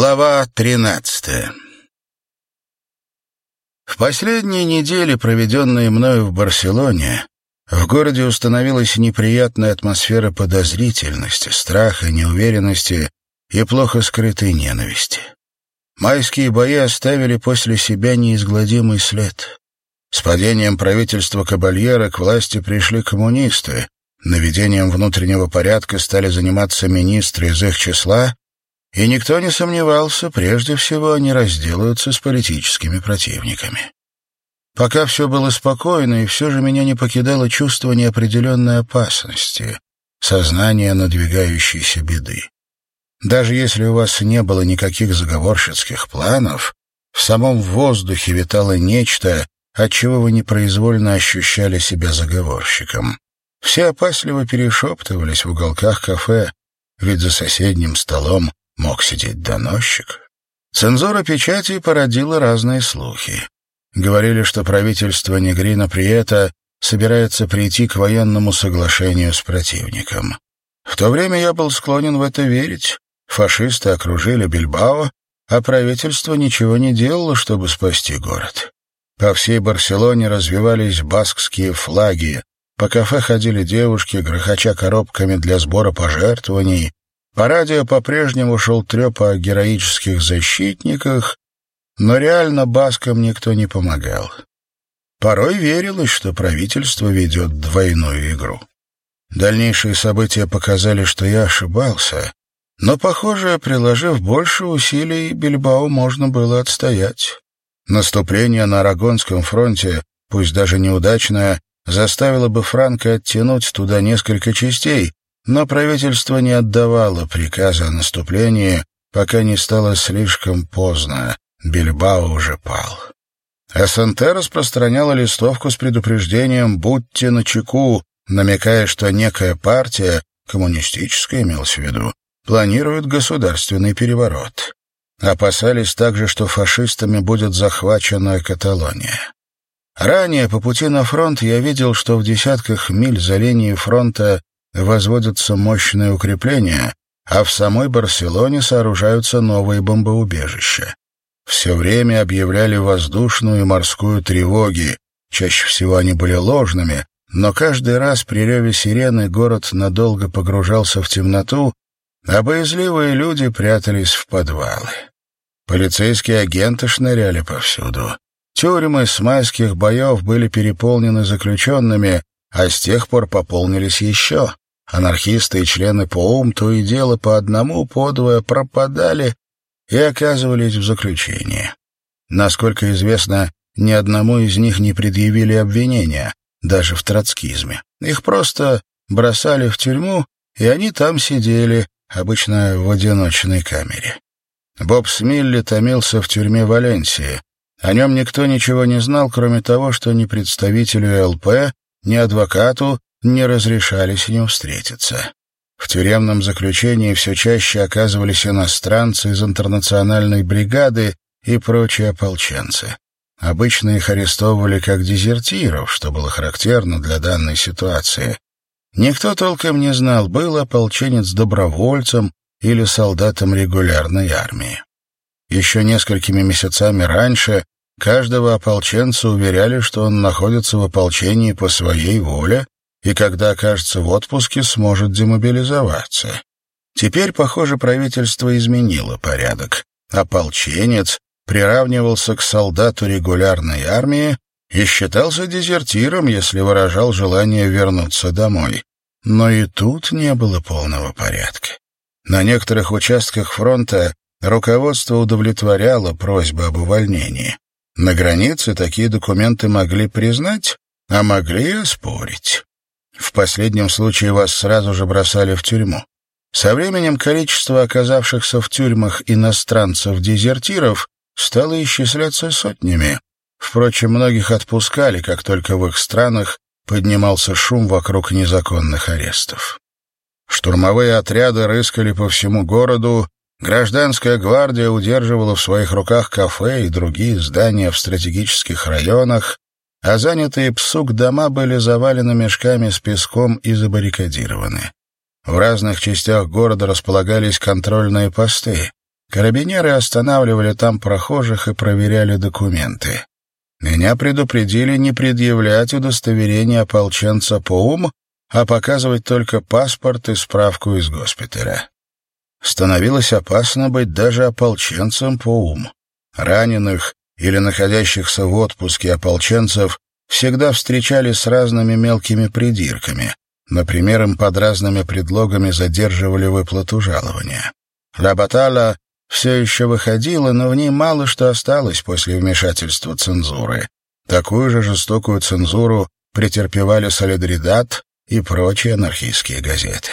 Глава 13 В последние недели, проведенные мною в Барселоне, в городе установилась неприятная атмосфера подозрительности, страха, неуверенности и плохо скрытой ненависти. Майские бои оставили после себя неизгладимый след. С падением правительства Кабальера к власти пришли коммунисты, наведением внутреннего порядка стали заниматься министры из их числа, и никто не сомневался, прежде всего они разделаются с политическими противниками. Пока все было спокойно, и все же меня не покидало чувство неопределенной опасности, сознание надвигающейся беды. Даже если у вас не было никаких заговорщицких планов, в самом воздухе витало нечто, от чего вы непроизвольно ощущали себя заговорщиком. Все опасливо перешептывались в уголках кафе, ведь за соседним столом мог сидеть доносчик. Цензура печати породила разные слухи. Говорили, что правительство Негрина Приета собирается прийти к военному соглашению с противником. В то время я был склонен в это верить. Фашисты окружили Бильбао, а правительство ничего не делало, чтобы спасти город. По всей Барселоне развивались баскские флаги, по кафе ходили девушки, грохоча коробками для сбора пожертвований, по радио по-прежнему шел треп о героических защитниках, но реально баскам никто не помогал. Порой верилось, что правительство ведет двойную игру. Дальнейшие события показали, что я ошибался, но, похоже, приложив больше усилий, Бильбао можно было отстоять. Наступление на Арагонском фронте, пусть даже неудачное, заставило бы Франко оттянуть туда несколько частей, но правительство не отдавало приказа о наступлении, пока не стало слишком поздно. Бильбао уже пал. СНТ распространяла листовку с предупреждением «Будьте начеку», намекая, что некая партия, коммунистическая имелась в виду, планирует государственный переворот. Опасались также, что фашистами будет захвачена Каталония. Ранее по пути на фронт я видел, что в десятках миль за линией фронта возводятся мощные укрепления, а в самой Барселоне сооружаются новые бомбоубежища. Все время объявляли воздушную и морскую тревоги. Чаще всего они были ложными, но каждый раз при реве сирены город надолго погружался в темноту, а боязливые люди прятались в подвалы. Полицейские агенты шныряли повсюду. Тюрьмы с майских боев были переполнены заключенными, а с тех пор пополнились еще. Анархисты и члены ПОУМ то и дело по одному, подвое пропадали и оказывались в заключении. Насколько известно, ни одному из них не предъявили обвинения, даже в троцкизме. Их просто бросали в тюрьму, и они там сидели, обычно в одиночной камере. Боб Смилли томился в тюрьме Валенсии. О нем никто ничего не знал, кроме того, что ни представителю ЛП, ни адвокату не разрешали с ним встретиться. В тюремном заключении все чаще оказывались иностранцы из интернациональной бригады и прочие ополченцы. Обычно их арестовывали как дезертиров, что было характерно для данной ситуации. Никто толком не знал, был ополченец добровольцем или солдатом регулярной армии. Еще несколькими месяцами раньше каждого ополченца уверяли, что он находится в ополчении по своей воле и когда окажется в отпуске, сможет демобилизоваться. Теперь, похоже, правительство изменило порядок. Ополченец приравнивался к солдату регулярной армии и считался дезертиром, если выражал желание вернуться домой. Но и тут не было полного порядка. На некоторых участках фронта руководство удовлетворяло просьбы об увольнении. На границе такие документы могли признать, а могли и оспорить. В последнем случае вас сразу же бросали в тюрьму. Со временем количество оказавшихся в тюрьмах иностранцев-дезертиров стало исчисляться сотнями. Впрочем, многих отпускали, как только в их странах поднимался шум вокруг незаконных арестов. Штурмовые отряды рыскали по всему городу, гражданская гвардия удерживала в своих руках кафе и другие здания в стратегических районах, а занятые псук дома были завалены мешками с песком и забаррикадированы. В разных частях города располагались контрольные посты. Карабинеры останавливали там прохожих и проверяли документы. Меня предупредили не предъявлять удостоверение ополченца по ум, а показывать только паспорт и справку из госпиталя. Становилось опасно быть даже ополченцем по ум. Раненых или находящихся в отпуске ополченцев всегда встречали с разными мелкими придирками. Например, им под разными предлогами задерживали выплату жалования. Ла Батала все еще выходила, но в ней мало что осталось после вмешательства цензуры. Такую же жестокую цензуру претерпевали «Солидаридат» и прочие анархистские газеты.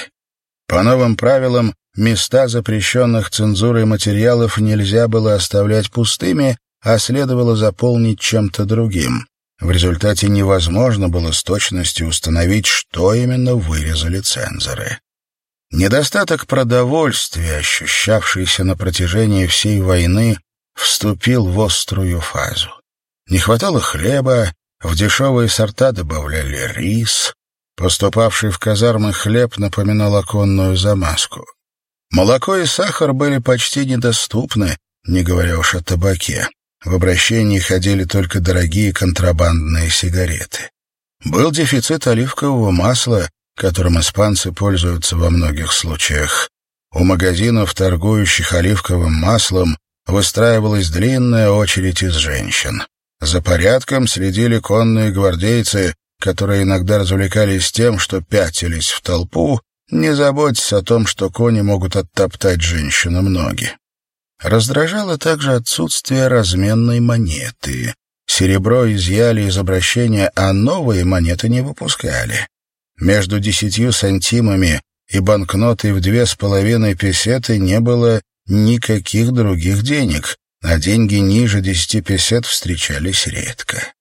По новым правилам, места запрещенных цензурой материалов нельзя было оставлять пустыми, а следовало заполнить чем-то другим. В результате невозможно было с точностью установить, что именно вырезали цензоры. Недостаток продовольствия, ощущавшийся на протяжении всей войны, вступил в острую фазу. Не хватало хлеба, в дешевые сорта добавляли рис, поступавший в казармы хлеб напоминал оконную замазку. Молоко и сахар были почти недоступны, не говоря уж о табаке. В обращении ходили только дорогие контрабандные сигареты. Был дефицит оливкового масла, которым испанцы пользуются во многих случаях. У магазинов, торгующих оливковым маслом, выстраивалась длинная очередь из женщин. За порядком следили конные гвардейцы, которые иногда развлекались тем, что пятились в толпу, не заботясь о том, что кони могут оттоптать женщинам ноги. Раздражало также отсутствие разменной монеты. Серебро изъяли из обращения, а новые монеты не выпускали. Между десятью сантимами и банкнотой в две с половиной песеты не было никаких других денег, а деньги ниже десяти песет встречались редко.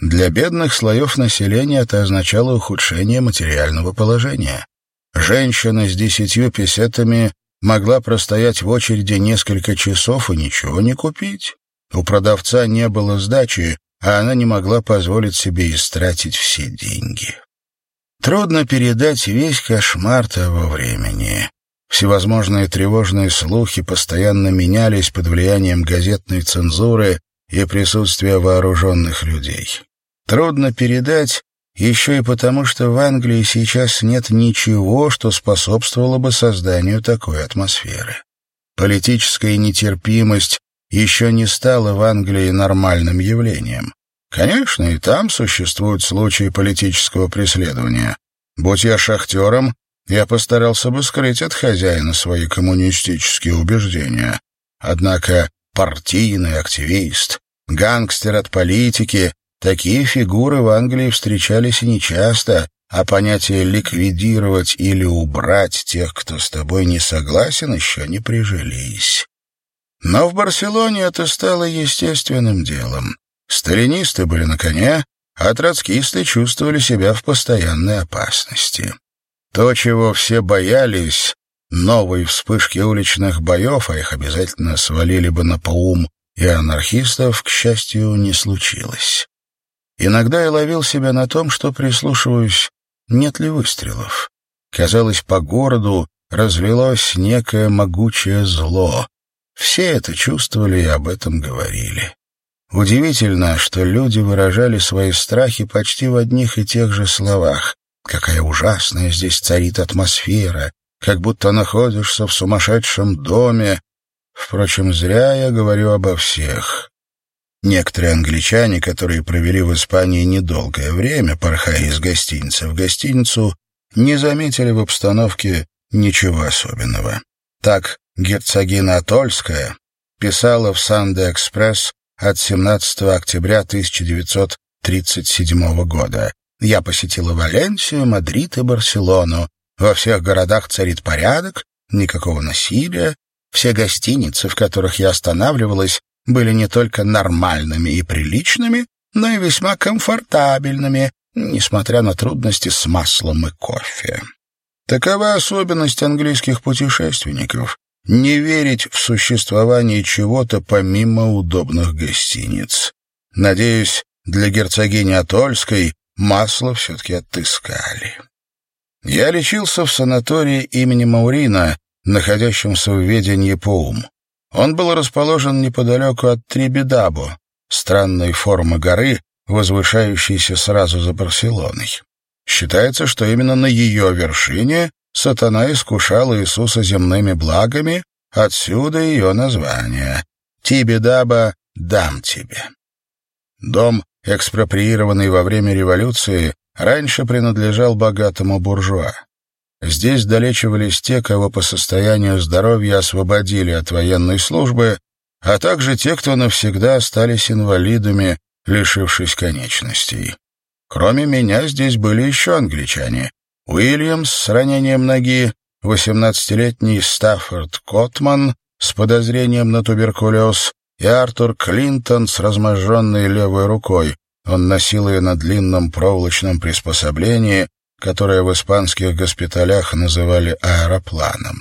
Для бедных слоев населения это означало ухудшение материального положения. Женщина с десятью песетами могла простоять в очереди несколько часов и ничего не купить. У продавца не было сдачи, а она не могла позволить себе истратить все деньги. Трудно передать весь кошмар того времени. Всевозможные тревожные слухи постоянно менялись под влиянием газетной цензуры и присутствия вооруженных людей. Трудно передать еще и потому, что в Англии сейчас нет ничего, что способствовало бы созданию такой атмосферы. Политическая нетерпимость еще не стала в Англии нормальным явлением. Конечно, и там существуют случаи политического преследования. Будь я шахтером, я постарался бы скрыть от хозяина свои коммунистические убеждения. Однако партийный активист, гангстер от политики — такие фигуры в Англии встречались нечасто, а понятие «ликвидировать» или «убрать» тех, кто с тобой не согласен, еще не прижились. Но в Барселоне это стало естественным делом. Сталинисты были на коне, а троцкисты чувствовали себя в постоянной опасности. То, чего все боялись, новой вспышки уличных боев, а их обязательно свалили бы на поум и анархистов, к счастью, не случилось. Иногда я ловил себя на том, что прислушиваюсь, нет ли выстрелов. Казалось, по городу разлилось некое могучее зло. Все это чувствовали и об этом говорили. Удивительно, что люди выражали свои страхи почти в одних и тех же словах. Какая ужасная здесь царит атмосфера, как будто находишься в сумасшедшем доме. Впрочем, зря я говорю обо всех. Некоторые англичане, которые провели в Испании недолгое время, порхая из гостиницы в гостиницу, не заметили в обстановке ничего особенного. Так герцогиня Атольская писала в «Санде-экспресс» от 17 октября 1937 года. Я посетила Валенсию, Мадрид и Барселону. Во всех городах царит порядок, никакого насилия. Все гостиницы, в которых я останавливалась, были не только нормальными и приличными, но и весьма комфортабельными, несмотря на трудности с маслом и кофе. Такова особенность английских путешественников не верить в существование чего-то помимо удобных гостиниц. Надеюсь, для герцогини Атольской масло все-таки отыскали. Я лечился в санатории имени Маурина, находящемся в ведении Поум. Он был расположен неподалеку от Трибедабо, странной формы горы, возвышающейся сразу за Барселоной. Считается, что именно на ее вершине сатана искушал Иисуса земными благами, отсюда ее название. «Тибедаба дам тебе». Дом, экспроприированный во время революции, раньше принадлежал богатому буржуа. Здесь долечивались те, кого по состоянию здоровья освободили от военной службы, а также те, кто навсегда остались инвалидами, лишившись конечностей. Кроме меня здесь были еще англичане. Уильямс с ранением ноги, 18-летний Стаффорд Котман с подозрением на туберкулез и Артур Клинтон с разможженной левой рукой. Он носил ее на длинном проволочном приспособлении, которое в испанских госпиталях называли аэропланом.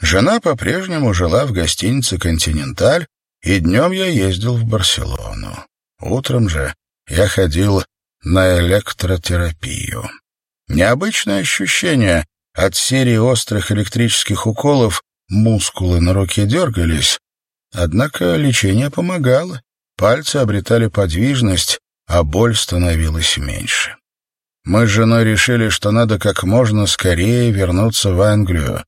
Жена по-прежнему жила в гостинице «Континенталь», и днем я ездил в Барселону. Утром же я ходил на электротерапию. Необычное ощущение. От серии острых электрических уколов мускулы на руке дергались, однако лечение помогало. Пальцы обретали подвижность, а боль становилась меньше. Мы с женой решили, что надо как можно скорее вернуться в Англию.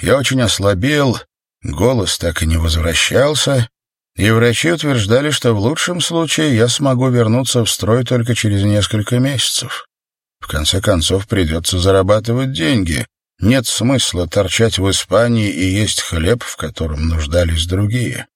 Я очень ослабел, голос так и не возвращался, и врачи утверждали, что в лучшем случае я смогу вернуться в строй только через несколько месяцев. В конце концов, придется зарабатывать деньги. Нет смысла торчать в Испании и есть хлеб, в котором нуждались другие.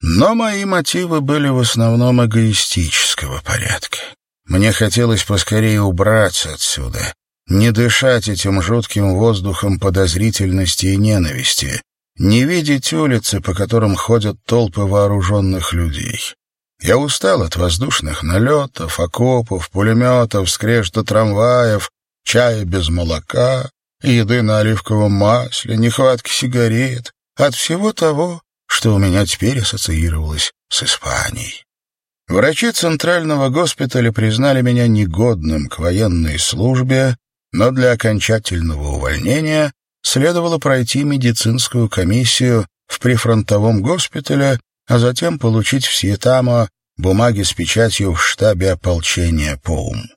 Но мои мотивы были в основном эгоистического порядка. Мне хотелось поскорее убраться отсюда, не дышать этим жутким воздухом подозрительности и ненависти, не видеть улицы, по которым ходят толпы вооруженных людей. Я устал от воздушных налетов, окопов, пулеметов, скрежета трамваев, чая без молока, еды на оливковом масле, нехватки сигарет, от всего того, что у меня теперь ассоциировалось с Испанией. Врачи Центрального госпиталя признали меня негодным к военной службе, но для окончательного увольнения следовало пройти медицинскую комиссию в прифронтовом госпитале, а затем получить в Сиетамо бумаги с печатью в штабе ополчения ПОУМ.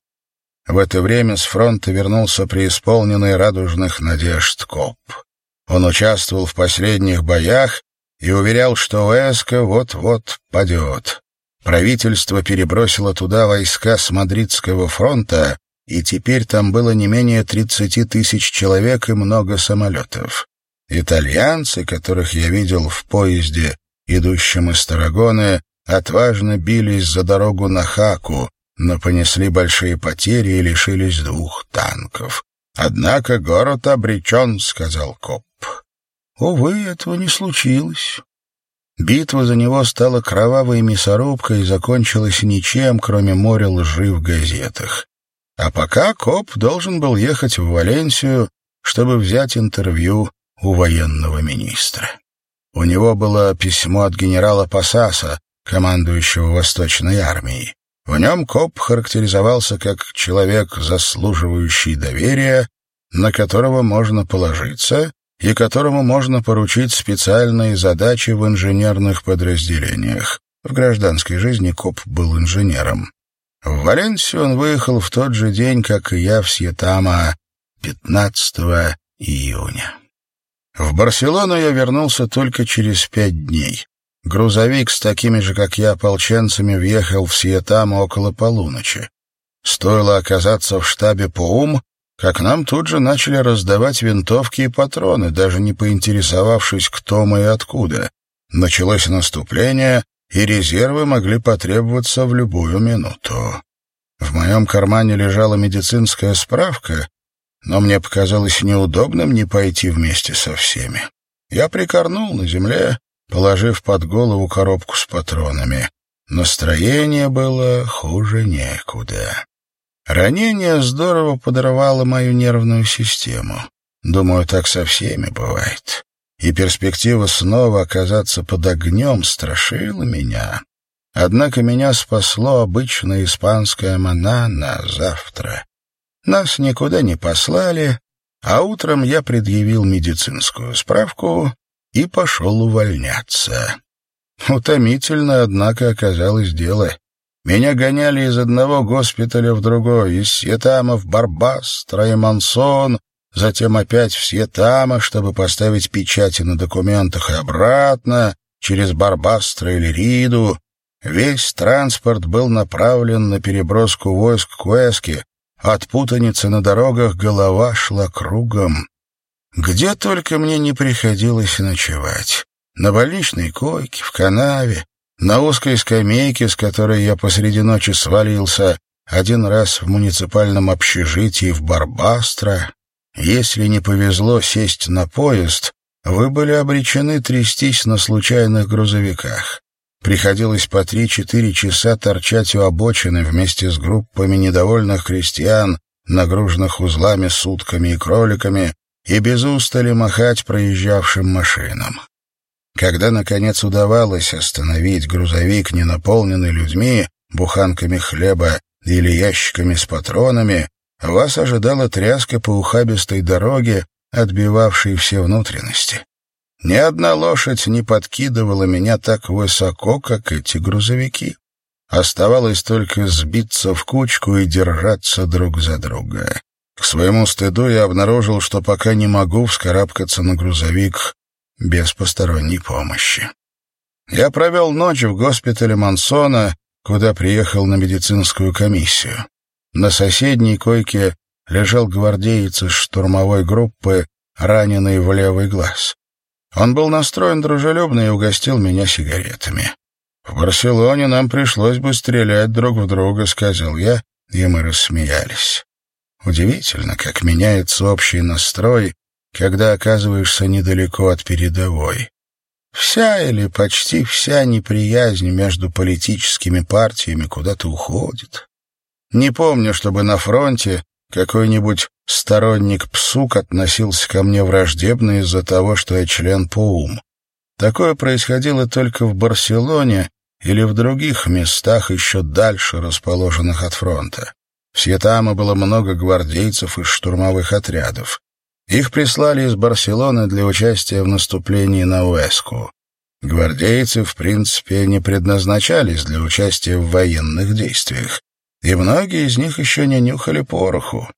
В это время с фронта вернулся преисполненный радужных надежд Коп. Он участвовал в последних боях и уверял, что Уэска вот-вот падет. Правительство перебросило туда войска с Мадридского фронта, и теперь там было не менее 30 тысяч человек и много самолетов. Итальянцы, которых я видел в поезде, идущем из Тарагоны, отважно бились за дорогу на Хаку, но понесли большие потери и лишились двух танков. «Однако город обречен», — сказал Коп. Увы, этого не случилось. Битва за него стала кровавой мясорубкой и закончилась ничем, кроме моря лжи в газетах. А пока Коп должен был ехать в Валенсию, чтобы взять интервью у военного министра. У него было письмо от генерала Пасаса, командующего Восточной армией. В нем Коп характеризовался как человек, заслуживающий доверия, на которого можно положиться и которому можно поручить специальные задачи в инженерных подразделениях. В гражданской жизни Коп был инженером. В Валенсию он выехал в тот же день, как и я в Сьетама, 15 июня. В Барселону я вернулся только через пять дней. Грузовик с такими же, как я, ополченцами въехал в Сьетама около полуночи. Стоило оказаться в штабе ПОУМ, как нам тут же начали раздавать винтовки и патроны, даже не поинтересовавшись, кто мы и откуда. Началось наступление, и резервы могли потребоваться в любую минуту. В моем кармане лежала медицинская справка, но мне показалось неудобным не пойти вместе со всеми. Я прикорнул на земле, положив под голову коробку с патронами. Настроение было хуже некуда. Ранение здорово подорвало мою нервную систему. Думаю, так со всеми бывает. И перспектива снова оказаться под огнем страшила меня. Однако меня спасло обычное испанское манана завтра. Нас никуда не послали, а утром я предъявил медицинскую справку и пошел увольняться. Утомительно, однако, оказалось дело. Меня гоняли из одного госпиталя в другой, из Сьетама в Барбас, Троемансон, затем опять в Сьетама, чтобы поставить печати на документах и обратно, через Барбастро или Риду. Весь транспорт был направлен на переброску войск к Уэске. От путаницы на дорогах голова шла кругом. Где только мне не приходилось ночевать. На больничной койке, в канаве, на узкой скамейке, с которой я посреди ночи свалился, один раз в муниципальном общежитии в Барбастро. Если не повезло сесть на поезд, вы были обречены трястись на случайных грузовиках. Приходилось по три-четыре часа торчать у обочины вместе с группами недовольных крестьян, нагруженных узлами, сутками и кроликами, и без устали махать проезжавшим машинам. Когда, наконец, удавалось остановить грузовик, не наполненный людьми, буханками хлеба или ящиками с патронами, вас ожидала тряска по ухабистой дороге, отбивавшей все внутренности. Ни одна лошадь не подкидывала меня так высоко, как эти грузовики. Оставалось только сбиться в кучку и держаться друг за друга. К своему стыду я обнаружил, что пока не могу вскарабкаться на грузовик без посторонней помощи. Я провел ночь в госпитале Мансона, куда приехал на медицинскую комиссию. На соседней койке лежал гвардеец из штурмовой группы, раненый в левый глаз. Он был настроен дружелюбно и угостил меня сигаретами. «В Барселоне нам пришлось бы стрелять друг в друга», — сказал я, и мы рассмеялись. Удивительно, как меняется общий настрой, когда оказываешься недалеко от передовой. Вся или почти вся неприязнь между политическими партиями куда-то уходит. Не помню, чтобы на фронте какой-нибудь сторонник ПСУК относился ко мне враждебно из-за того, что я член ПОУМ. Такое происходило только в Барселоне или в других местах, еще дальше расположенных от фронта. В Сьетаме было много гвардейцев из штурмовых отрядов. Их прислали из Барселоны для участия в наступлении на Уэску. Гвардейцы, в принципе, не предназначались для участия в военных действиях и многие из них еще не нюхали пороху.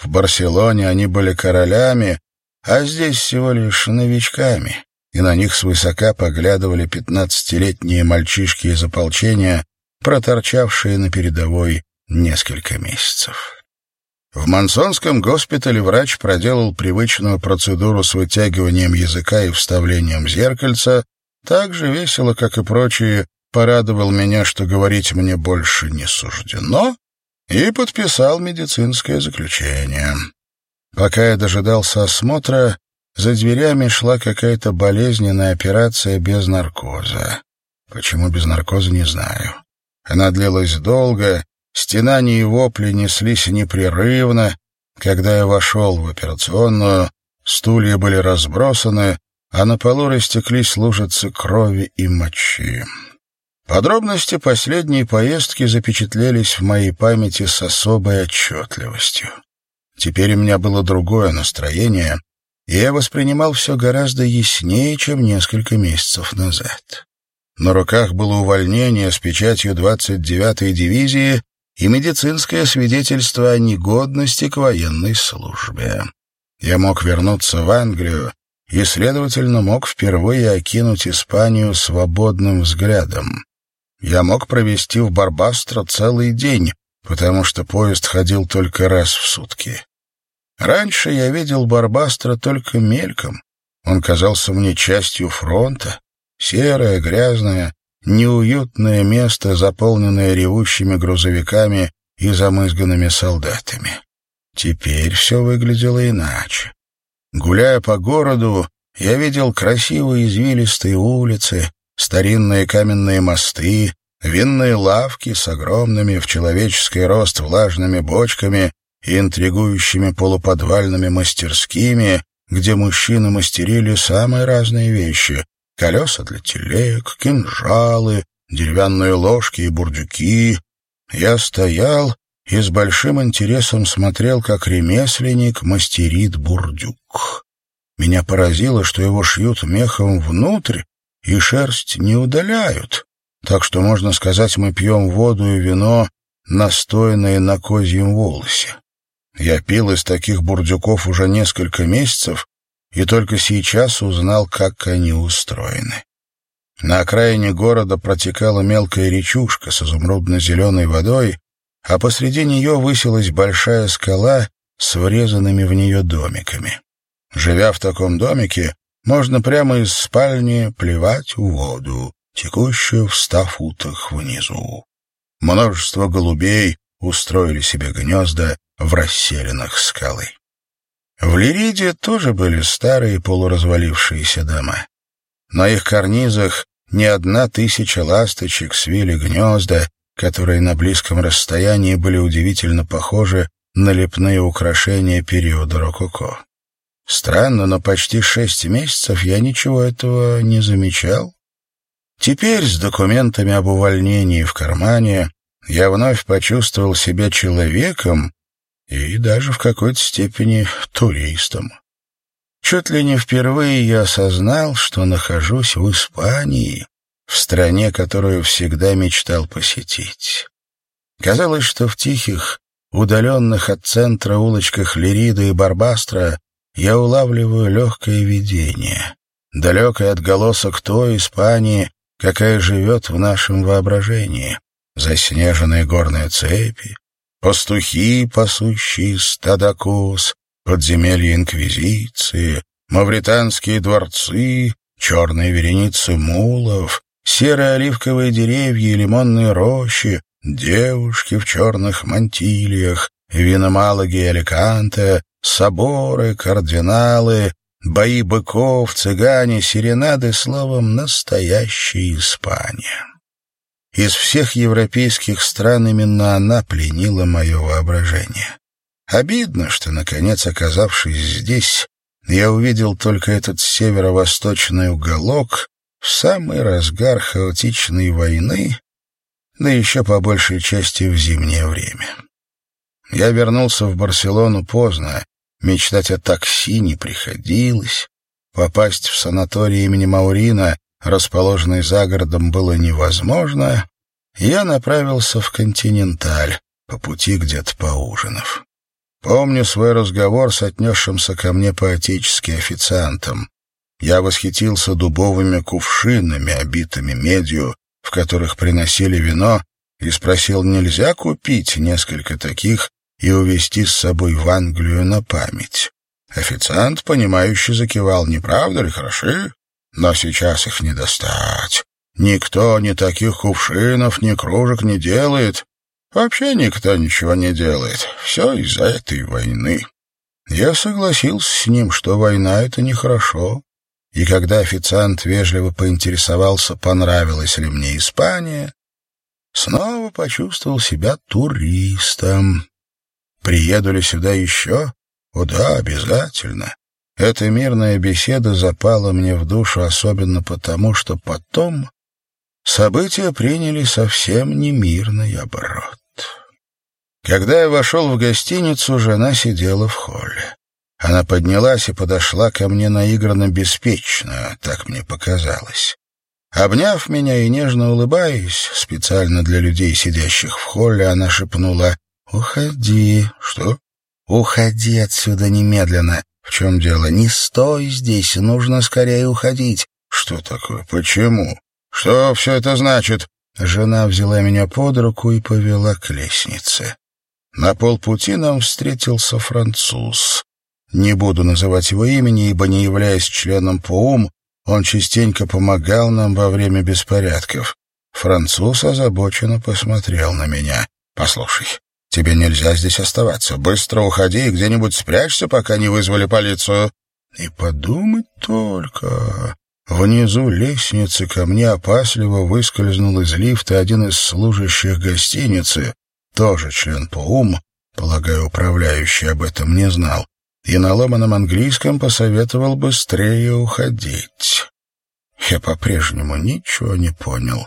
В Барселоне они были королями, а здесь всего лишь новичками, и на них свысока поглядывали пятнадцатилетние мальчишки из ополчения, проторчавшие на передовой несколько месяцев. В Мансонском госпитале врач проделал привычную процедуру с вытягиванием языка и вставлением зеркальца, так же весело, как и прочие порадовал меня, что говорить мне больше не суждено, и подписал медицинское заключение. Пока я дожидался осмотра, за дверями шла какая-то болезненная операция без наркоза. Почему без наркоза, не знаю. Она длилась долго, стенания и вопли неслись непрерывно. Когда я вошел в операционную, стулья были разбросаны, а на полу растеклись лужицы крови и мочи. Подробности последней поездки запечатлелись в моей памяти с особой отчетливостью. Теперь у меня было другое настроение, и я воспринимал все гораздо яснее, чем несколько месяцев назад. На руках было увольнение с печатью 29-й дивизии и медицинское свидетельство о негодности к военной службе. Я мог вернуться в Англию и, следовательно, мог впервые окинуть Испанию свободным взглядом. Я мог провести в Барбастро целый день, потому что поезд ходил только раз в сутки. Раньше я видел Барбастро только мельком. Он казался мне частью фронта. Серое, грязное, неуютное место, заполненное ревущими грузовиками и замызганными солдатами. Теперь все выглядело иначе. Гуляя по городу, я видел красивые извилистые улицы, старинные каменные мосты, винные лавки с огромными в человеческий рост влажными бочками и интригующими полуподвальными мастерскими, где мужчины мастерили самые разные вещи — колеса для телег, кинжалы, деревянные ложки и бурдюки. Я стоял и с большим интересом смотрел, как ремесленник мастерит бурдюк. Меня поразило, что его шьют мехом внутрь и шерсть не удаляют. Так что, можно сказать, мы пьем воду и вино, настойные на козьем волосе. Я пил из таких бурдюков уже несколько месяцев и только сейчас узнал, как они устроены. На окраине города протекала мелкая речушка с изумрудно-зеленой водой, а посреди нее высилась большая скала с врезанными в нее домиками. Живя в таком домике, можно прямо из спальни плевать в воду, текущую в ста футах внизу. Множество голубей устроили себе гнезда в расселенных скалы. В Лириде тоже были старые полуразвалившиеся дома. На их карнизах не одна тысяча ласточек свили гнезда, которые на близком расстоянии были удивительно похожи на лепные украшения периода рококо. Странно, но почти шесть месяцев я ничего этого не замечал. Теперь с документами об увольнении в кармане я вновь почувствовал себя человеком и даже в какой-то степени туристом. Чуть ли не впервые я осознал, что нахожусь в Испании, в стране, которую всегда мечтал посетить. Казалось, что в тихих, удаленных от центра улочках Лирида и Барбастра я улавливаю легкое видение, далекий отголосок той Испании, какая живет в нашем воображении. Заснеженные горные цепи, пастухи, пасущие стада коз, подземелья Инквизиции, мавританские дворцы, черные вереницы мулов, серые оливковые деревья и лимонные рощи, девушки в черных мантильях, виномалоги и Аликанте, соборы, кардиналы, бои быков, цыгане, серенады, словом, настоящая Испания. Из всех европейских стран именно она пленила мое воображение. Обидно, что, наконец, оказавшись здесь, я увидел только этот северо-восточный уголок в самый разгар хаотичной войны, да еще по большей части в зимнее время. Я вернулся в Барселону поздно, мечтать о такси не приходилось, попасть в санаторий имени Маурина, расположенный за городом, было невозможно, я направился в «Континенталь», по пути где-то поужинав. Помню свой разговор с отнесшимся ко мне поотечески официантом. Я восхитился дубовыми кувшинами, обитыми медью, в которых приносили вино, и спросил, нельзя купить несколько таких и увезти с собой в Англию на память. Официант, понимающе закивал, не правда ли, хороши? Но сейчас их не достать. Никто ни таких кувшинов, ни кружек не делает. Вообще никто ничего не делает. Все из-за этой войны. Я согласился с ним, что война — это нехорошо. И когда официант вежливо поинтересовался, понравилась ли мне Испания, снова почувствовал себя туристом. Приеду ли сюда еще? О да, обязательно. Эта мирная беседа запала мне в душу особенно потому, что потом события приняли совсем не мирный оборот. Когда я вошел в гостиницу, жена сидела в холле. Она поднялась и подошла ко мне наигранно беспечно, так мне показалось. Обняв меня и нежно улыбаясь, специально для людей, сидящих в холле, она шепнула «Уходи». «Что?» «Уходи отсюда немедленно». «В чем дело?» «Не стой здесь, нужно скорее уходить». «Что такое? Почему? Что все это значит?» Жена взяла меня под руку и повела к лестнице. На полпути нам встретился француз. Не буду называть его имени, ибо, не являясь членом ПОУМ, он частенько помогал нам во время беспорядков. Француз озабоченно посмотрел на меня. «Послушай, тебе нельзя здесь оставаться. Быстро уходи и где-нибудь спрячься, пока не вызвали полицию». И подумать только... Внизу лестницы ко мне опасливо выскользнул из лифта один из служащих гостиницы, тоже член ПОУМ, полагаю, управляющий об этом не знал, и на ломаном английском посоветовал быстрее уходить. Я по-прежнему ничего не понял.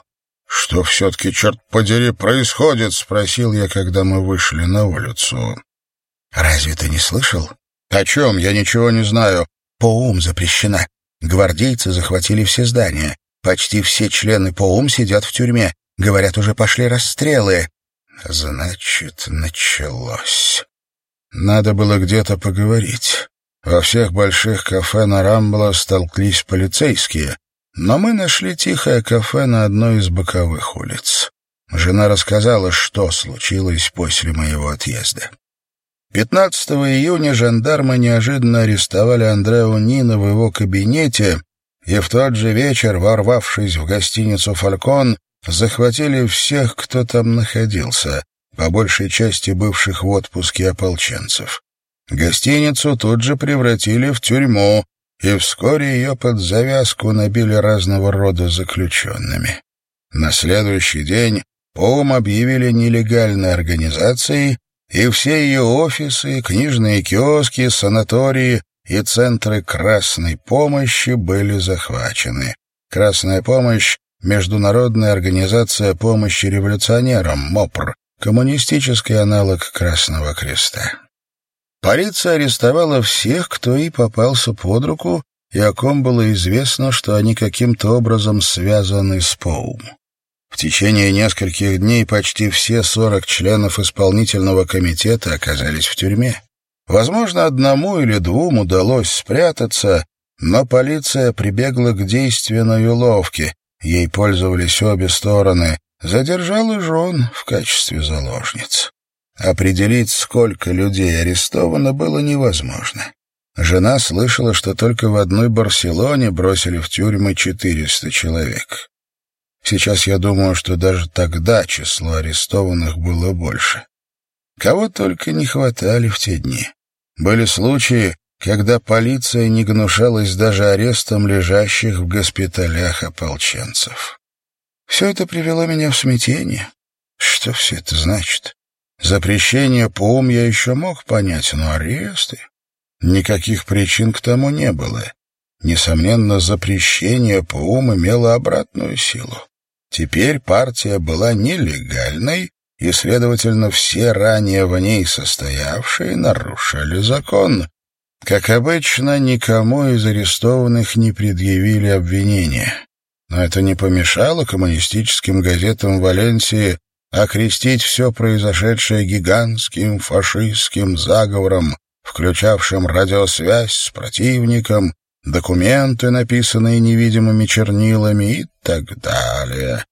«Что все-таки, черт подери, происходит?» — спросил я, когда мы вышли на улицу. «Разве ты не слышал?» «О чем? Я ничего не знаю. ПОУМ запрещена. Гвардейцы захватили все здания. Почти все члены ПОУМ сидят в тюрьме. Говорят, уже пошли расстрелы. Значит, началось. Надо было где-то поговорить. Во всех больших кафе на Рамбла столклись полицейские, но мы нашли тихое кафе на одной из боковых улиц. Жена рассказала, что случилось после моего отъезда. 15 июня жандармы неожиданно арестовали Андреа Нина в его кабинете и в тот же вечер, ворвавшись в гостиницу «Фалькон», захватили всех, кто там находился, по большей части бывших в отпуске ополченцев. Гостиницу тут же превратили в тюрьму, и вскоре ее под завязку набили разного рода заключенными. На следующий день ПОУМ объявили нелегальной организацией, и все ее офисы, книжные киоски, санатории и центры красной помощи были захвачены. Красная помощь — международная организация помощи революционерам, МОПР, коммунистический аналог Красного Креста. Полиция арестовала всех, кто и попался под руку, и о ком было известно, что они каким-то образом связаны с Поум. В течение нескольких дней почти все сорок членов исполнительного комитета оказались в тюрьме. Возможно, одному или двум удалось спрятаться, но полиция прибегла к действенной уловке. Ей пользовались обе стороны. Задержала жен в качестве заложниц. Определить, сколько людей арестовано, было невозможно. Жена слышала, что только в одной Барселоне бросили в тюрьмы 400 человек. Сейчас я думаю, что даже тогда число арестованных было больше. Кого только не хватали в те дни. Были случаи, когда полиция не гнушалась даже арестом лежащих в госпиталях ополченцев. Все это привело меня в смятение. Что все это значит? Запрещение по ум я еще мог понять, но аресты... Никаких причин к тому не было. Несомненно, запрещение по ум имело обратную силу. Теперь партия была нелегальной, и, следовательно, все ранее в ней состоявшие нарушали закон. Как обычно, никому из арестованных не предъявили обвинения. Но это не помешало коммунистическим газетам Валенсии окрестить все произошедшее гигантским фашистским заговором, включавшим радиосвязь с противником, документы, написанные невидимыми чернилами и так далее.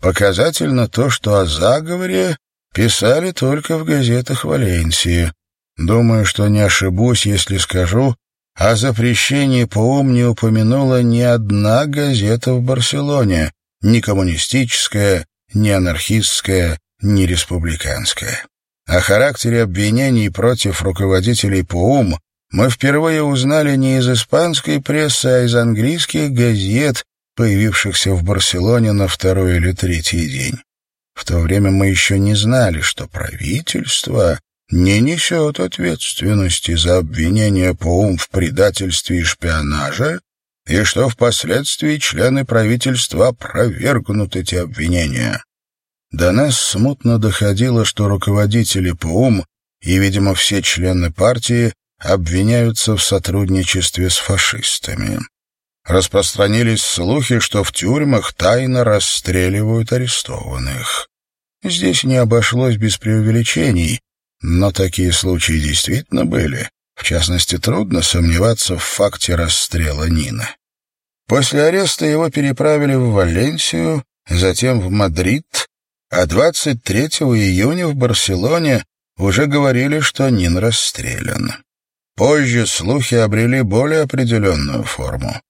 Показательно то, что о заговоре писали только в газетах Валенсии. Думаю, что не ошибусь, если скажу, о запрещении ПОМ не упомянула ни одна газета в Барселоне, ни коммунистическая, ни анархистская, ни республиканская. О характере обвинений против руководителей ПОУМ мы впервые узнали не из испанской прессы, а из английских газет, появившихся в Барселоне на второй или третий день. В то время мы еще не знали, что правительство не несет ответственности за обвинения ПОУМ в предательстве и шпионаже и что впоследствии члены правительства опровергнут эти обвинения. До нас смутно доходило, что руководители ПУМ и, видимо, все члены партии обвиняются в сотрудничестве с фашистами. Распространились слухи, что в тюрьмах тайно расстреливают арестованных. Здесь не обошлось без преувеличений, но такие случаи действительно были. В частности, трудно сомневаться в факте расстрела Нина. После ареста его переправили в Валенсию, затем в Мадрид, а 23 июня в Барселоне уже говорили, что Нин расстрелян. Позже слухи обрели более определенную форму.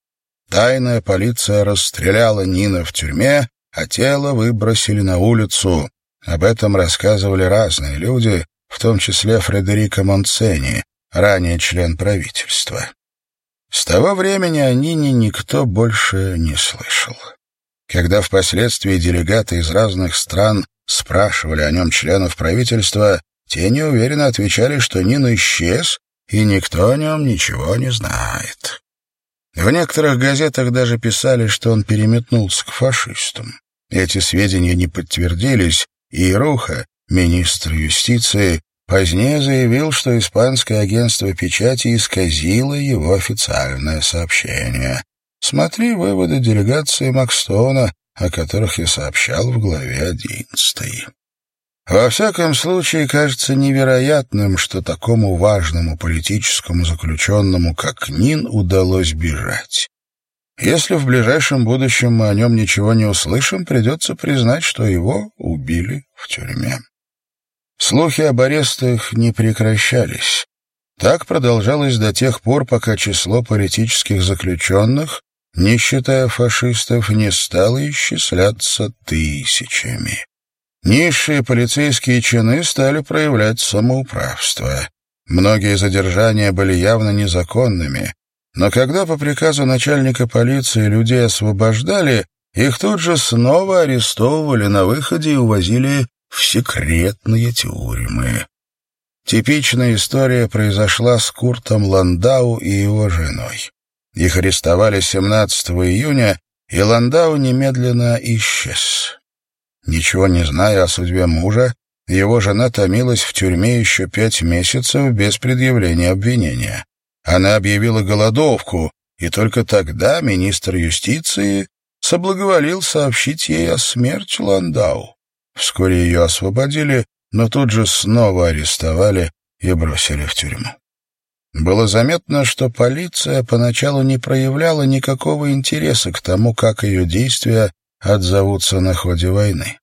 Тайная полиция расстреляла Нина в тюрьме, а тело выбросили на улицу. Об этом рассказывали разные люди, в том числе Фредерико Монцени, ранее член правительства. С того времени о Нине никто больше не слышал. Когда впоследствии делегаты из разных стран спрашивали о нем членов правительства, те неуверенно отвечали, что Нин исчез, и никто о нем ничего не знает. В некоторых газетах даже писали, что он переметнулся к фашистам. Эти сведения не подтвердились, и Руха, министр юстиции, Позднее заявил, что испанское агентство печати исказило его официальное сообщение. Смотри выводы делегации Макстона, о которых я сообщал в главе одиннадцатой. Во всяком случае, кажется невероятным, что такому важному политическому заключенному, как Нин, удалось бежать. Если в ближайшем будущем мы о нем ничего не услышим, придется признать, что его убили в тюрьме. Слухи об арестах не прекращались. Так продолжалось до тех пор, пока число политических заключенных, не считая фашистов, не стало исчисляться тысячами. Низшие полицейские чины стали проявлять самоуправство. Многие задержания были явно незаконными, но когда по приказу начальника полиции людей освобождали, их тут же снова арестовывали на выходе и увозили в секретные тюрьмы. Типичная история произошла с Куртом Ландау и его женой. Их арестовали 17 июня, и Ландау немедленно исчез. Ничего не зная о судьбе мужа, его жена томилась в тюрьме еще пять месяцев без предъявления обвинения. Она объявила голодовку, и только тогда министр юстиции соблаговолил сообщить ей о смерти Ландау. Вскоре ее освободили, но тут же снова арестовали и бросили в тюрьму. Было заметно, что полиция поначалу не проявляла никакого интереса к тому, как ее действия отзовутся на ходе войны.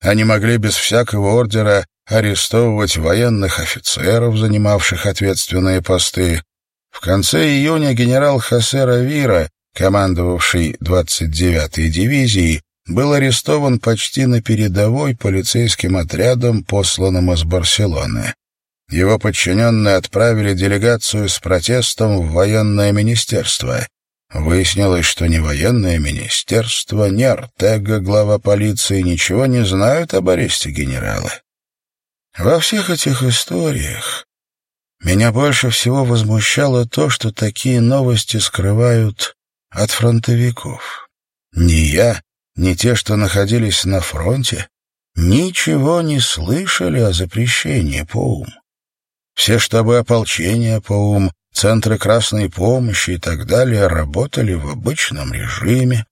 Они могли без всякого ордера арестовывать военных офицеров, занимавших ответственные посты. В конце июня генерал Хосе Равира, командовавший 29-й дивизией, был арестован почти на передовой полицейским отрядом, посланным из Барселоны. Его подчиненные отправили делегацию с протестом в военное министерство. Выяснилось, что ни военное министерство, ни Артега, глава полиции, ничего не знают об аресте генерала. Во всех этих историях меня больше всего возмущало то, что такие новости скрывают от фронтовиков. Ни я, ни те, что находились на фронте, ничего не слышали о запрещении ПОУМ. Все штабы ополчения ПОУМ Центры красной помощи и так далее работали в обычном режиме,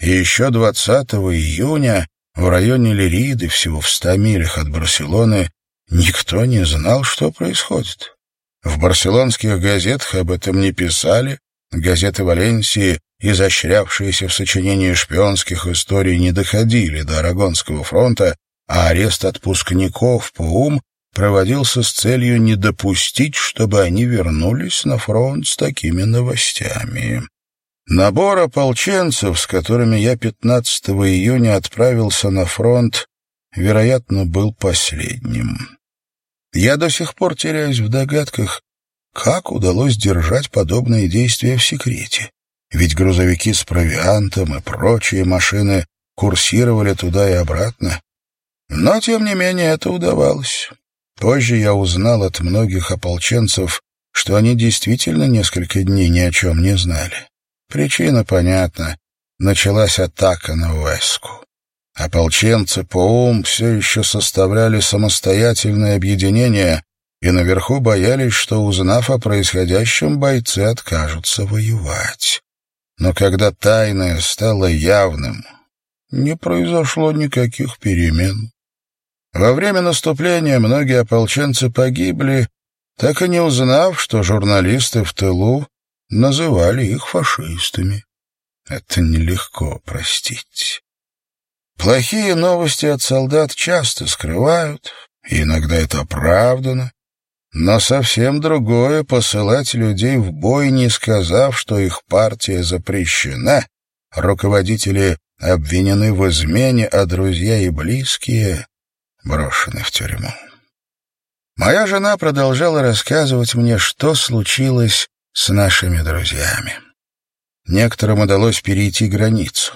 и еще 20 июня в районе Лириды, всего в ста милях от Барселоны, никто не знал, что происходит. В барселонских газетах об этом не писали, газеты Валенсии, изощрявшиеся в сочинении шпионских историй, не доходили до Арагонского фронта, а арест отпускников по ум проводился с целью не допустить, чтобы они вернулись на фронт с такими новостями. Набор ополченцев, с которыми я 15 июня отправился на фронт, вероятно, был последним. Я до сих пор теряюсь в догадках, как удалось держать подобные действия в секрете. Ведь грузовики с провиантом и прочие машины курсировали туда и обратно. Но, тем не менее, это удавалось. Позже я узнал от многих ополченцев, что они действительно несколько дней ни о чем не знали. Причина понятна. Началась атака на Уэску. Ополченцы по ум все еще составляли самостоятельное объединение и наверху боялись, что, узнав о происходящем, бойцы откажутся воевать. Но когда тайное стало явным, не произошло никаких перемен. Во время наступления многие ополченцы погибли, так и не узнав, что журналисты в тылу называли их фашистами. Это нелегко простить. Плохие новости от солдат часто скрывают, и иногда это оправдано. Но совсем другое — посылать людей в бой, не сказав, что их партия запрещена, руководители обвинены в измене, а друзья и близкие брошены в тюрьму. Моя жена продолжала рассказывать мне, что случилось с нашими друзьями. Некоторым удалось перейти границу.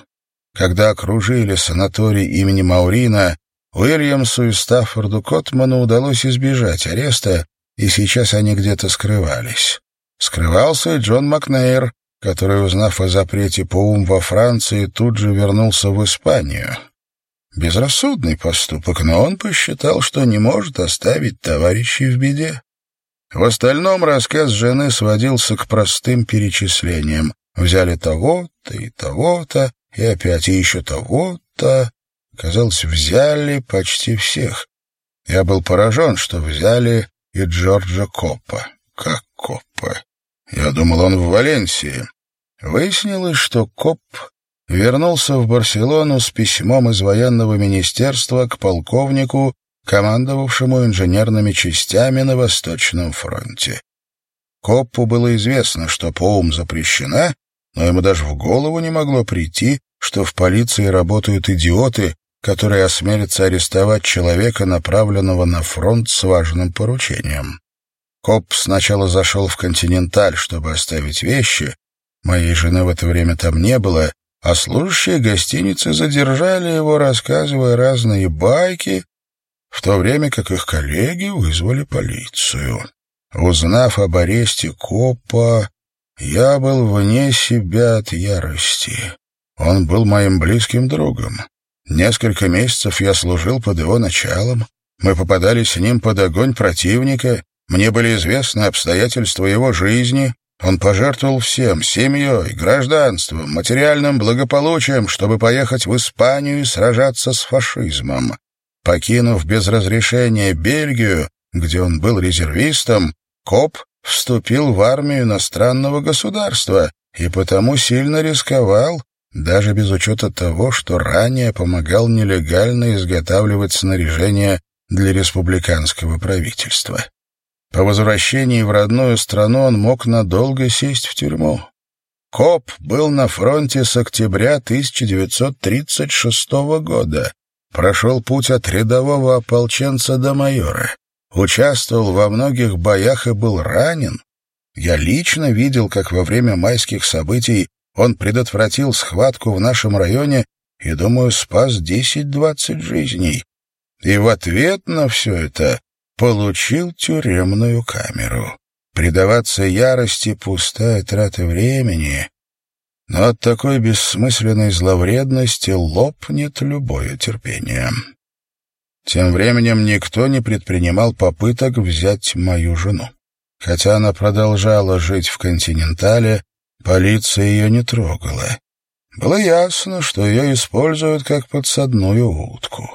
Когда окружили санаторий имени Маурина, Уильямсу и Стаффорду Котману удалось избежать ареста, и сейчас они где-то скрывались. Скрывался и Джон Макнейр, который, узнав о запрете по ум во Франции, тут же вернулся в Испанию. Безрассудный поступок, но он посчитал, что не может оставить товарищей в беде. В остальном рассказ жены сводился к простым перечислениям. Взяли того-то и того-то, и опять и еще того-то. Казалось, взяли почти всех. Я был поражен, что взяли и Джорджа Коппа. Как Коппа? Я думал, он в Валенсии. Выяснилось, что Копп вернулся в Барселону с письмом из военного министерства к полковнику, командовавшему инженерными частями на Восточном фронте. Коппу было известно, что Поум запрещена, но ему даже в голову не могло прийти, что в полиции работают идиоты, которые осмелятся арестовать человека, направленного на фронт с важным поручением. Коп сначала зашел в «Континенталь», чтобы оставить вещи. Моей жены в это время там не было, а служащие гостиницы задержали его, рассказывая разные байки, в то время как их коллеги вызвали полицию. Узнав об аресте Копа, я был вне себя от ярости. Он был моим близким другом. Несколько месяцев я служил под его началом. Мы попадали с ним под огонь противника. Мне были известны обстоятельства его жизни. Он пожертвовал всем — семьей, гражданством, материальным благополучием, чтобы поехать в Испанию и сражаться с фашизмом. Покинув без разрешения Бельгию, где он был резервистом, Коп вступил в армию иностранного государства и потому сильно рисковал, даже без учета того, что ранее помогал нелегально изготавливать снаряжение для республиканского правительства. По возвращении в родную страну он мог надолго сесть в тюрьму. Коп был на фронте с октября 1936 года, прошел путь от рядового ополченца до майора, участвовал во многих боях и был ранен. Я лично видел, как во время майских событий он предотвратил схватку в нашем районе и, думаю, спас 10-20 жизней. И в ответ на все это получил тюремную камеру. Предаваться ярости — пустая трата времени. Но от такой бессмысленной зловредности лопнет любое терпение. Тем временем никто не предпринимал попыток взять мою жену. Хотя она продолжала жить в «Континентале», Полиция ее не трогала. Было ясно, что ее используют как подсадную утку.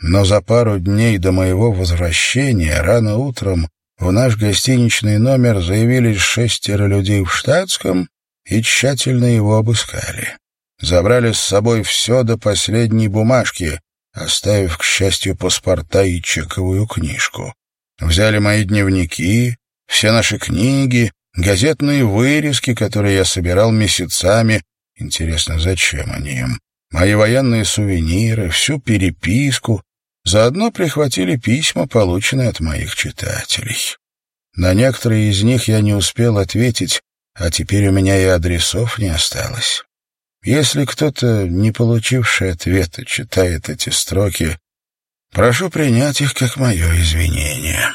Но за пару дней до моего возвращения, рано утром, в наш гостиничный номер заявились шестеро людей в штатском и тщательно его обыскали. Забрали с собой все до последней бумажки, оставив, к счастью, паспорта и чековую книжку. Взяли мои дневники, все наши книги, газетные вырезки, которые я собирал месяцами. Интересно, зачем они им? Мои военные сувениры, всю переписку. Заодно прихватили письма, полученные от моих читателей. На некоторые из них я не успел ответить, а теперь у меня и адресов не осталось. Если кто-то, не получивший ответа, читает эти строки, прошу принять их как мое извинение.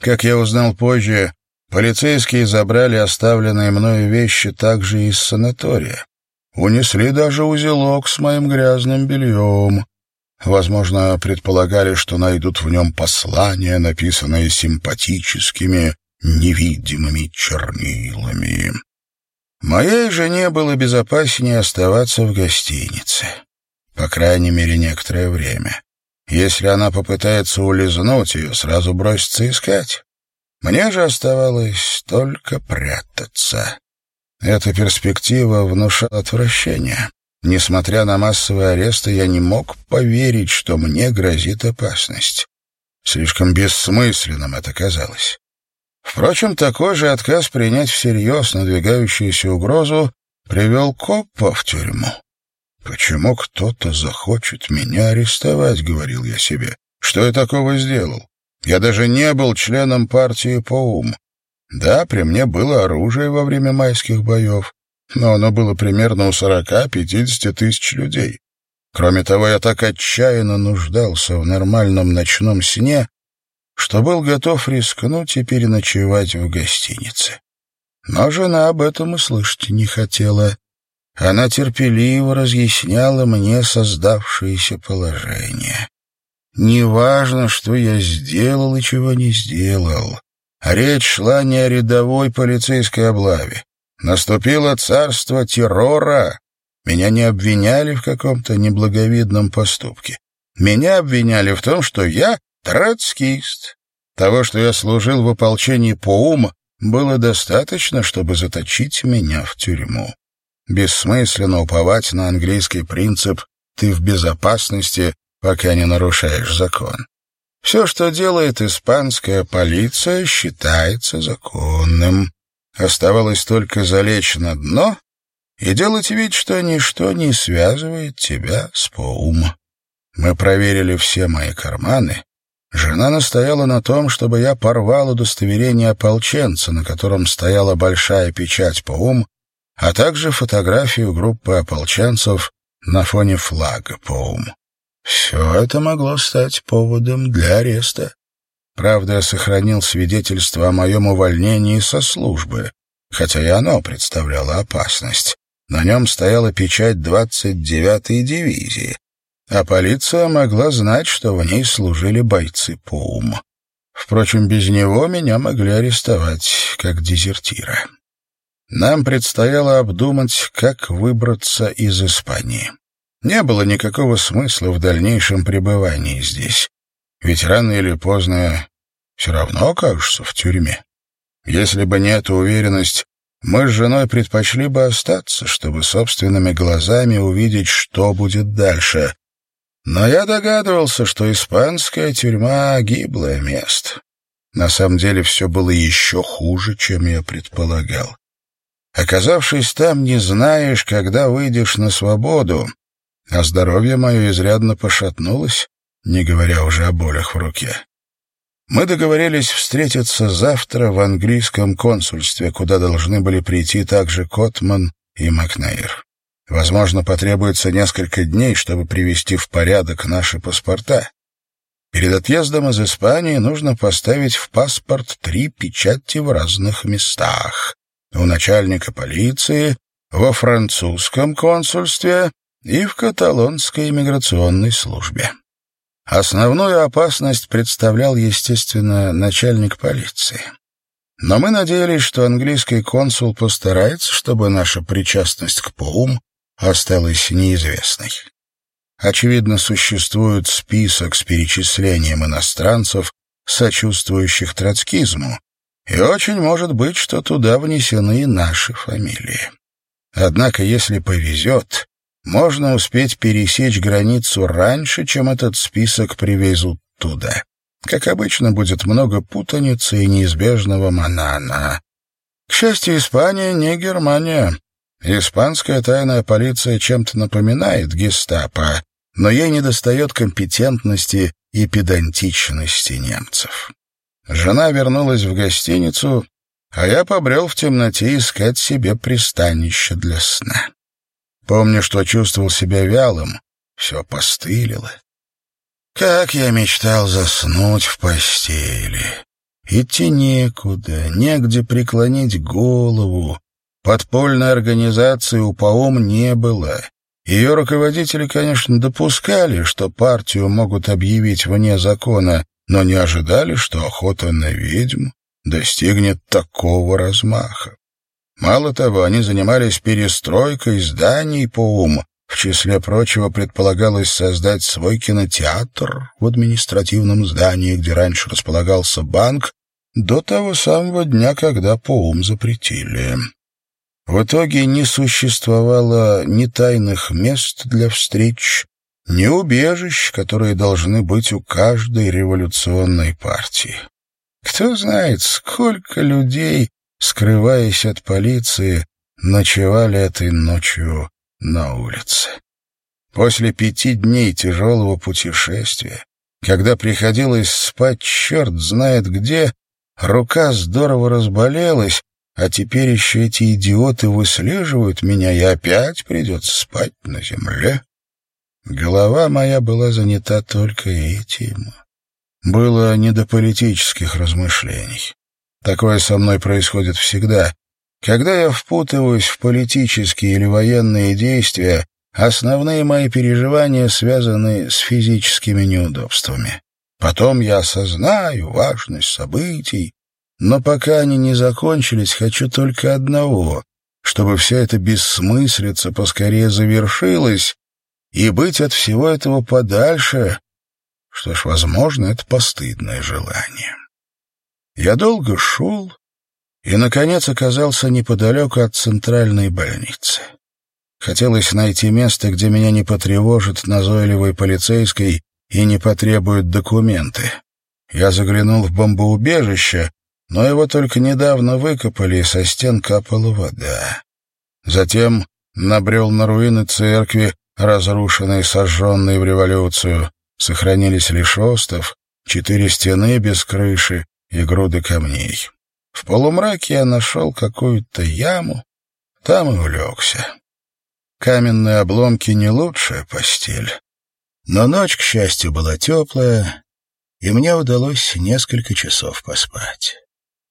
Как я узнал позже, Полицейские забрали оставленные мною вещи также из санатория. Унесли даже узелок с моим грязным бельем. Возможно, предполагали, что найдут в нем послание, написанное симпатическими, невидимыми чернилами. Моей жене было безопаснее оставаться в гостинице. По крайней мере, некоторое время. Если она попытается улизнуть, ее сразу бросится искать. Мне же оставалось только прятаться. Эта перспектива внушала отвращение. Несмотря на массовые аресты, я не мог поверить, что мне грозит опасность. Слишком бессмысленным это казалось. Впрочем, такой же отказ принять всерьез надвигающуюся угрозу привел Коппа в тюрьму. «Почему кто-то захочет меня арестовать?» — говорил я себе. «Что я такого сделал? Я даже не был членом партии ПОУМ. Да, при мне было оружие во время майских боев, но оно было примерно у сорока-пятидесяти тысяч людей. Кроме того, я так отчаянно нуждался в нормальном ночном сне, что был готов рискнуть и переночевать в гостинице. Но жена об этом и слышать не хотела. она терпеливо разъясняла мне создавшееся положение. Неважно, что я сделал и чего не сделал. Речь шла не о рядовой полицейской облаве. Наступило царство террора. Меня не обвиняли в каком-то неблаговидном поступке. Меня обвиняли в том, что я троцкист. Того, что я служил в ополчении Поум, было достаточно, чтобы заточить меня в тюрьму. Бессмысленно уповать на английский принцип «ты в безопасности, пока не нарушаешь закон». Все, что делает испанская полиция, считается законным. Оставалось только залечь на дно и делать вид, что ничто не связывает тебя с Поум. Мы проверили все мои карманы. Жена настояла на том, чтобы я порвал удостоверение ополченца, на котором стояла большая печать Поум, а также фотографию группы ополченцев на фоне флага Поум. Все это могло стать поводом для ареста. Правда, я сохранил свидетельство о моем увольнении со службы, хотя и оно представляло опасность. На нем стояла печать 29-й дивизии, а полиция могла знать, что в ней служили бойцы ПОУМ. Впрочем, без него меня могли арестовать как дезертира. Нам предстояло обдумать, как выбраться из Испании. Не было никакого смысла в дальнейшем пребывании здесь. Ведь рано или поздно все равно окажешься в тюрьме. Если бы не эта уверенность, мы с женой предпочли бы остаться, чтобы собственными глазами увидеть, что будет дальше. Но я догадывался, что испанская тюрьма — гиблое место. На самом деле все было еще хуже, чем я предполагал. Оказавшись там, не знаешь, когда выйдешь на свободу, а здоровье мое изрядно пошатнулось, не говоря уже о болях в руке. Мы договорились встретиться завтра в английском консульстве, куда должны были прийти также Котман и Макнейр. Возможно, потребуется несколько дней, чтобы привести в порядок наши паспорта. Перед отъездом из Испании нужно поставить в паспорт три печати в разных местах. У начальника полиции, во французском консульстве и в каталонской иммиграционной службе. Основную опасность представлял, естественно, начальник полиции. Но мы надеялись, что английский консул постарается, чтобы наша причастность к ПОУМ осталась неизвестной. Очевидно, существует список с перечислением иностранцев, сочувствующих троцкизму, и очень может быть, что туда внесены наши фамилии. Однако, если повезет, можно успеть пересечь границу раньше, чем этот список привезут туда. Как обычно, будет много путаницы и неизбежного манана. К счастью, Испания не Германия. Испанская тайная полиция чем-то напоминает гестапо, но ей недостает компетентности и педантичности немцев. Жена вернулась в гостиницу, а я побрел в темноте искать себе пристанище для сна. Помню, что чувствовал себя вялым, все постылило. Как я мечтал заснуть в постели. Идти некуда, негде преклонить голову. Подпольной организации у ПАОМ не было. Ее руководители, конечно, допускали, что партию могут объявить вне закона, но не ожидали, что охота на ведьм достигнет такого размаха. Мало того, они занимались перестройкой зданий по ум. В числе прочего предполагалось создать свой кинотеатр в административном здании, где раньше располагался банк, до того самого дня, когда ПОУМ запретили. В итоге не существовало ни тайных мест для встреч, ни убежищ, которые должны быть у каждой революционной партии. Кто знает, сколько людей скрываясь от полиции, ночевали этой ночью на улице. После пяти дней тяжелого путешествия, когда приходилось спать черт знает где, рука здорово разболелась, а теперь еще эти идиоты выслеживают меня, и опять придется спать на земле. Голова моя была занята только этим. Было не до политических размышлений. Такое со мной происходит всегда. Когда я впутываюсь в политические или военные действия, основные мои переживания связаны с физическими неудобствами. Потом я осознаю важность событий, но пока они не закончились, хочу только одного — чтобы вся эта бессмыслица поскорее завершилась и быть от всего этого подальше. Что ж, возможно, это постыдное желание. Я долго шел и, наконец, оказался неподалеку от центральной больницы. Хотелось найти место, где меня не потревожит назойливой полицейской и не потребуют документы. Я заглянул в бомбоубежище, но его только недавно выкопали, и со стен капала вода. Затем набрел на руины церкви, разрушенной и сожженной в революцию. Сохранились лишь остов, четыре стены без крыши и груды камней. В полумраке я нашел какую-то яму, там и улегся. Каменные обломки — не лучшая постель. Но ночь, к счастью, была теплая, и мне удалось несколько часов поспать.